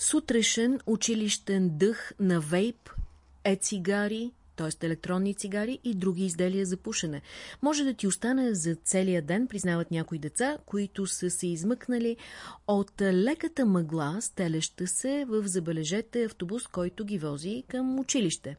Сутрешен училищен дъх на вейп, е-цигари, т.е. електронни цигари и други изделия за пушене. Може да ти остане за целия ден, признават някои деца, които са се измъкнали от леката мъгла, стелеща се в забележете автобус, който ги вози към училище.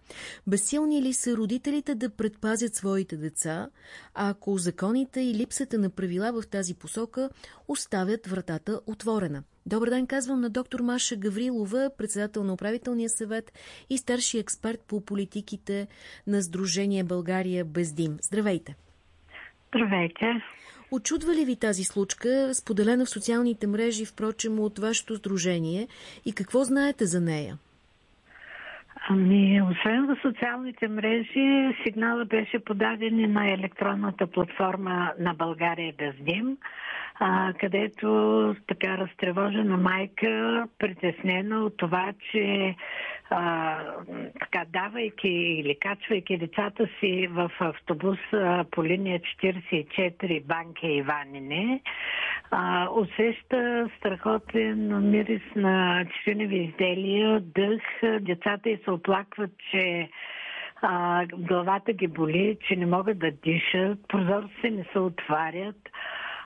Безсилни ли са родителите да предпазят своите деца, ако законите и липсата на правила в тази посока оставят вратата отворена? Добър ден, казвам на доктор Маша Гаврилова, председател на управителния съвет и старши експерт по политиките на Сдружение България без дим. Здравейте! Здравейте! Очудва ли ви тази случка, споделена в социалните мрежи, впрочем, от вашето сдружение и какво знаете за нея? Ами, освен в социалните мрежи, сигнала беше подаден и на електронната платформа на България без дим а, където така разтревожена майка, притеснена от това, че а, така, давайки или качвайки децата си в автобус а, по линия 44 Банки Иванине, а, усеща страхотен мирис на тютюневи изделия, дъх. Децата й се оплакват, че а, главата ги боли, че не могат да дишат, прозорците не се отварят.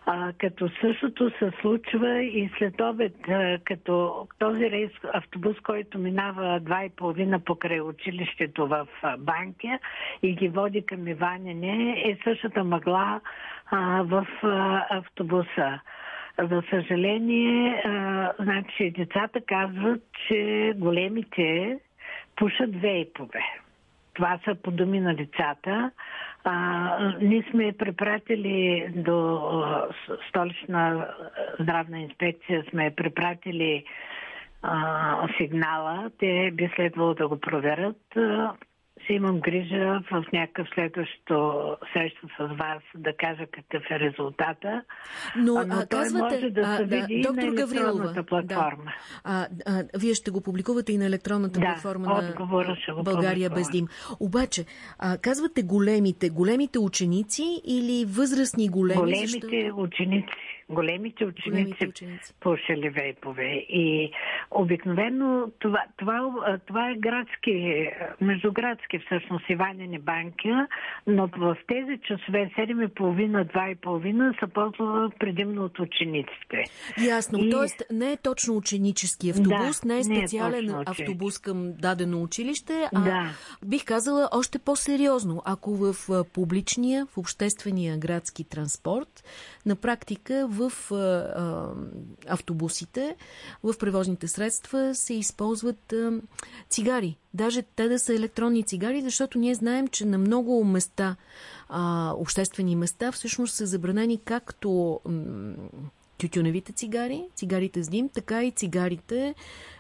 А, като същото се случва и след обед, а, като този рейс автобус, който минава два и половина покрай училището в Банкия и ги води към Иваняне, е същата мъгла а, в а, автобуса. За съжаление, а, значи, децата казват, че големите пушат вейпове. Това са по думи на децата. А, ние сме препратили до столична здравна инспекция, сме препратили а, сигнала. Те би следвало да го проверят си имам грижа в някакъв следващо среща с вас да кажа какъв е резултата. Но, а, но а, той казвате, може да се види доктор на електронната Гаврилова, платформа. Да. А, а, вие ще го публикувате и на електронната да, платформа на го България без дим. Обаче, а, казвате големите, големите ученици или възрастни големи? Големите защо... ученици големите ученици, големите ученици. пушили вейпове. И обикновено това, това, това е градски, междуградски всъщност Иванени банки, но в тези часове 7.30, 2.30 са ползва предимно от учениците. Ясно. И... Тоест не е точно ученически автобус, да, не е специален не е автобус към дадено училище, а да. бих казала още по-сериозно. Ако в публичния, в обществения градски транспорт, на практика в а, а, автобусите, в превозните средства се използват а, цигари. Даже те да са електронни цигари, защото ние знаем, че на много места, а, обществени места, всъщност са забранени както тютюневите цигари, цигарите с дим, така и цигарите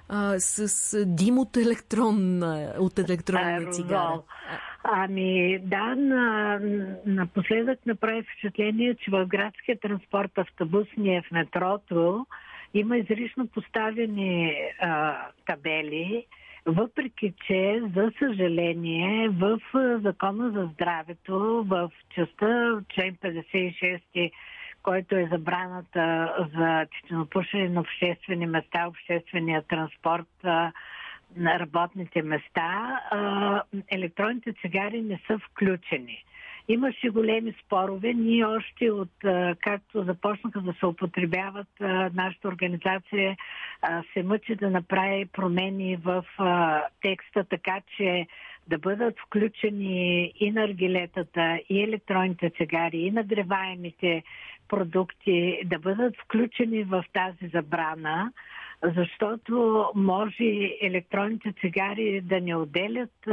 а, с дим от електронна, от електронна цигара. Ами да, на, напоследък направи впечатление, че в градския транспорт, автобусния в метрото, има изрично поставени а, табели, въпреки че, за съжаление, в Закона за здравето, в частта член 56 който е забраната за тютюнопушене на обществени места, обществения транспорт, на работните места, електронните цигари не са включени. Имаше големи спорове. Ние още от както започнаха да се употребяват, нашата организация се мъчи да направи промени в текста, така че да бъдат включени и наргилетата, и електронните цигари, и нагреваемите продукти, да бъдат включени в тази забрана защото може електронните цигари да не отделят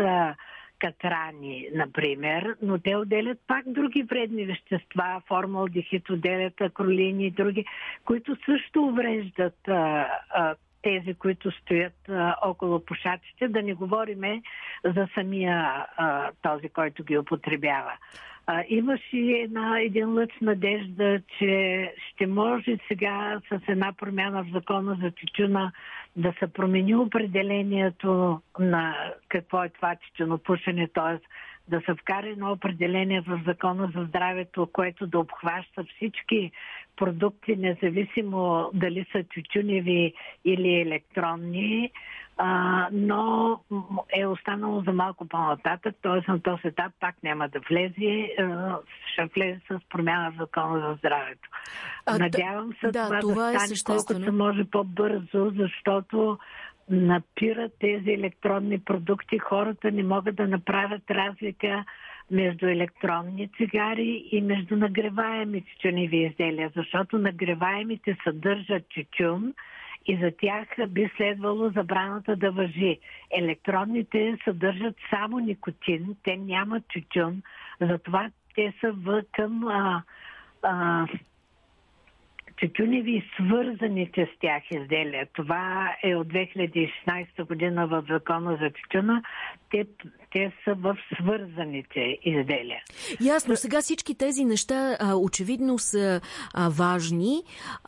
катрани, например, но те отделят пак други вредни вещества, формалдехид отделят акролини и други, които също увреждат тези, които стоят а, около пушачите, да не говориме за самия а, този, който ги употребява. А, имаше една, един лъч надежда, че ще може сега с една промяна в закона за тютюна да се промени определението на какво е това тютюнопушене, т.е. да се вкара едно определение в закона за здравето, което да обхваща всички продукти, независимо дали са тютюневи или електронни, а, но е останало за малко по-нататък, т.е. на този етап пак няма да влезе, а, ще влезе с промяна в закона за здравето. А, Надявам се да, това, това да е стане колкото може по-бързо, защото напират тези електронни продукти. Хората не могат да направят разлика между електронни цигари и между нагреваеми тютюневи изделия, защото нагреваемите съдържат тютюн и за тях би следвало забраната да въжи. Електронните съдържат само никотин, те нямат тютюн, затова те са в към а, а, тютюневи и свързаните с тях изделия. Това е от 2016 година в закона за тютюна. Те, те са в свързаните изделия. Ясно. Сега всички тези неща а, очевидно са а, важни,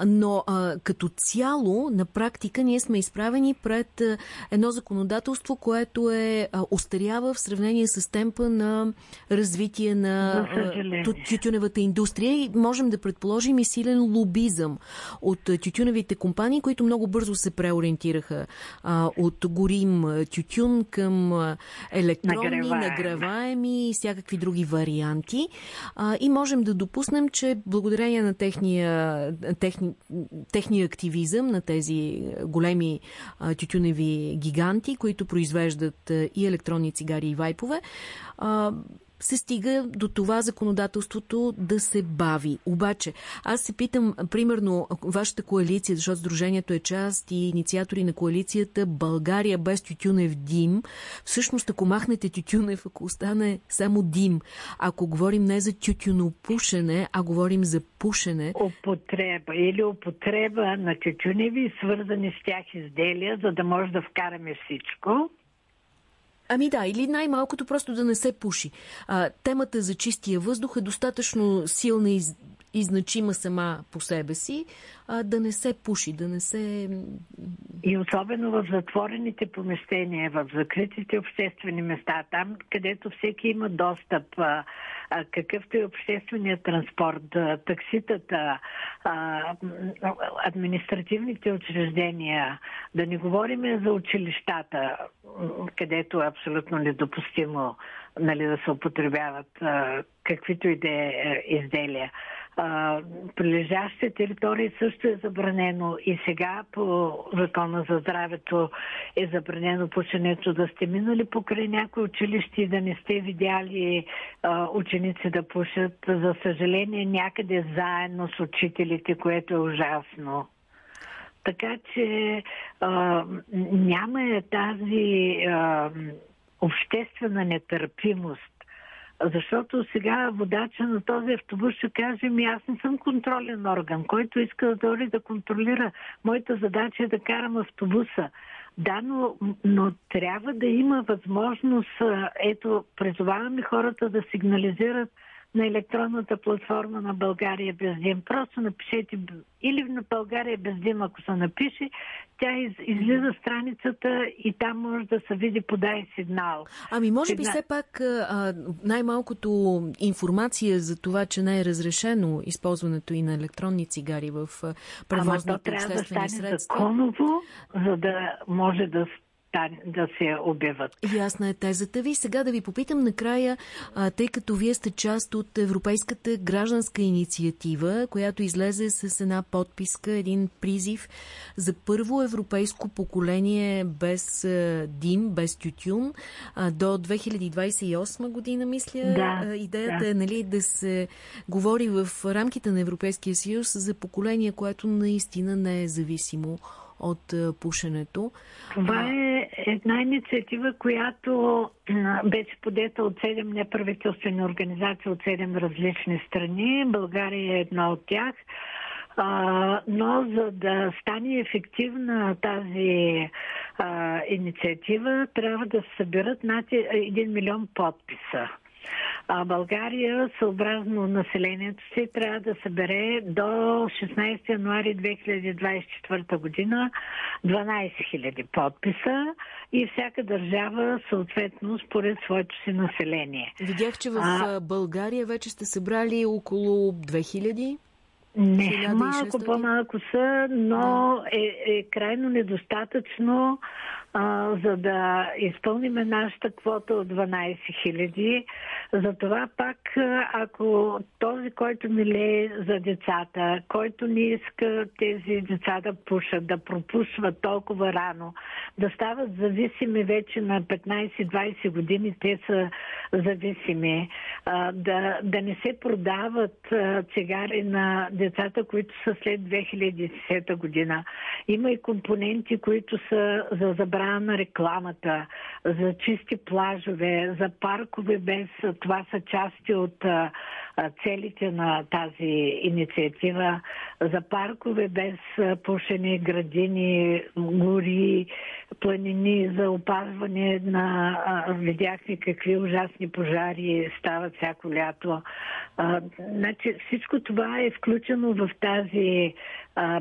но а, като цяло на практика ние сме изправени пред а, едно законодателство, което е а, устарява в сравнение с темпа на развитие на тютюневата индустрия и можем да предположим и силен лобизъм популизъм от тютюневите компании, които много бързо се преориентираха а, от горим тютюн към електронни, нагреваеми, нагреваеми и всякакви други варианти. А, и можем да допуснем, че благодарение на техния, техни, техния активизъм, на тези големи а, тютюневи гиганти, които произвеждат а, и електронни цигари и вайпове, а, се стига до това законодателството да се бави. Обаче, аз се питам, примерно, вашата коалиция, защото Сдружението е част и инициатори на коалицията България без тютюнев дим. Всъщност, ако махнете тютюнев, ако остане само дим, ако говорим не за тютюнопушене, а говорим за пушене... Употреба или употреба на тютюневи, свързани с тях изделия, за да може да вкараме всичко Ами да, или най-малкото просто да не се пуши. А, темата за чистия въздух е достатъчно силна и, и значима сама по себе си, а, да не се пуши, да не се... И особено в затворените помещения, в закритите обществени места, там където всеки има достъп, а, а, какъвто е общественият транспорт, а, такситата, а, административните учреждения, да не говорим за училищата, където е абсолютно недопустимо нали, да се употребяват а, каквито и да е изделия. Прилежащите територии също е забранено и сега по закона за здравето е забранено пушенето да сте минали покрай някои училища и да не сте видяли а, ученици да пушат. За съжаление някъде заедно с учителите, което е ужасно. Така че а, няма тази а, обществена нетърпимост защото сега водача на този автобус ще каже ми аз не съм контролен орган, който иска да дори да контролира. Моята задача е да карам автобуса. Да, но, но трябва да има възможност, ето, призоваваме хората да сигнализират на електронната платформа на България без дим. Просто напишете или на България без дим, ако се напише, тя из, излиза страницата и там може да се види подай сигнал. Ами може би все пак най-малкото информация за това, че не е разрешено използването и на електронни цигари в превозните обществени средства. трябва да стане законово, за да може да да се обяват. Ясна е тезата ви. Сега да ви попитам накрая, а, тъй като вие сте част от Европейската гражданска инициатива, която излезе с една подписка, един призив за първо европейско поколение без а, дим, без тютюн а, до 2028 година, мисля. Да, Идеята да. е нали, да се говори в рамките на Европейския съюз за поколение, което наистина не е зависимо от пушенето. Това е една инициатива, която беше подета от 7 неправителствени организации от 7 различни страни. България е една от тях. А, но за да стане ефективна тази а, инициатива, трябва да се съберат над 1 милион подписа. А България, съобразно населението си, трябва да събере до 16 януари 2024 година 12 000 подписа и всяка държава съответно според своето си население. Видях, че в а... България вече сте събрали около 2000 не, малко по-малко са, но да. е, е крайно недостатъчно а, за да изпълним нашата квота от 12 000. Затова пак, ако този, който милее за децата, който не иска тези деца да пушат, да пропушват толкова рано, да стават зависими вече на 15-20 години, те са зависими, а, да, да не се продават а, цигари на децата, които са след 2010 година. Има и компоненти, които са за забрана забрана на рекламата, за чисти плажове, за паркове без... Това са части от целите на тази инициатива за паркове без пушени, градини, гори, планини, за опазване на... Видяхме какви ужасни пожари стават всяко лято. Значи, всичко това е включено в тази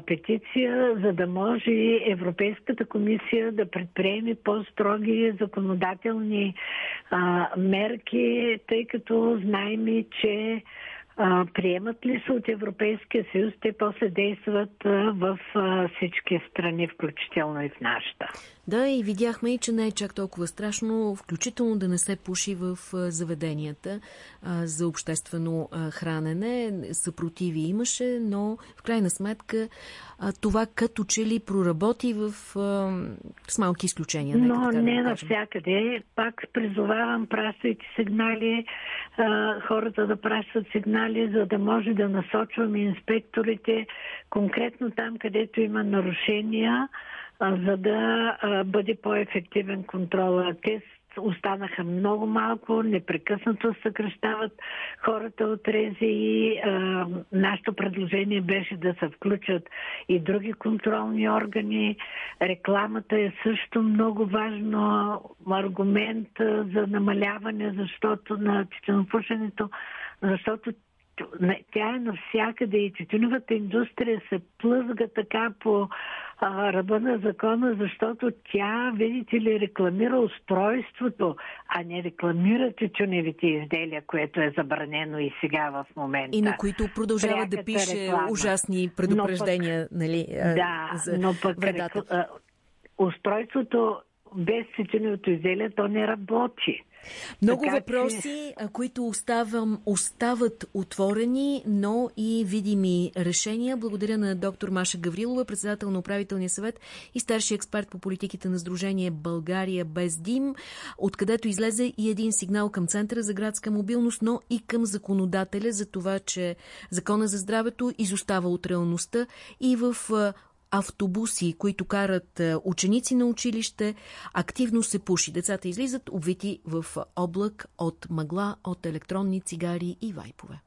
петиция, за да може Европейската комисия да предприеме по-строги законодателни мерки, тъй като знаем, че а, приемат ли се от Европейския съюз, те после действат а, в а, всички страни, включително и в нашата. Да, и видяхме и, че не е чак толкова страшно, включително да не се пуши в заведенията а, за обществено а, хранене. Съпротиви имаше, но в крайна сметка а, това като че ли проработи в, а, с малки изключения. Но така не да навсякъде. Пак призовавам, пращайте сигнали, а, хората да пращат сигнали, за да може да насочваме инспекторите конкретно там, където има нарушения за да бъде по-ефективен контрол. Те останаха много малко, непрекъснато съкръщават хората от рези и а, нашето предложение беше да се включат и други контролни органи. Рекламата е също много важно аргумент за намаляване, защото на тютюнопушенето, защото тя е навсякъде и тютюновата индустрия се плъзга така по а, ръба на закона, защото тя, видите ли, рекламира устройството, а не рекламира тютюневите изделия, което е забранено и сега в момента. И на които продължава да пише реклама. ужасни предупреждения, но пък, нали, да, за но пък вредата. устройството без тютюневото изделие, то не работи. Много така, въпроси, че... които оставам, остават отворени, но и видими решения. Благодаря на доктор Маша Гаврилова, председател на управителния съвет и старши експерт по политиките на Сдружение България без дим, откъдето излезе и един сигнал към Центъра за градска мобилност, но и към законодателя за това, че Закона за здравето изостава от реалността и в автобуси, които карат е, ученици на училище, активно се пуши. Децата излизат обвити в облак от мъгла, от електронни цигари и вайпове.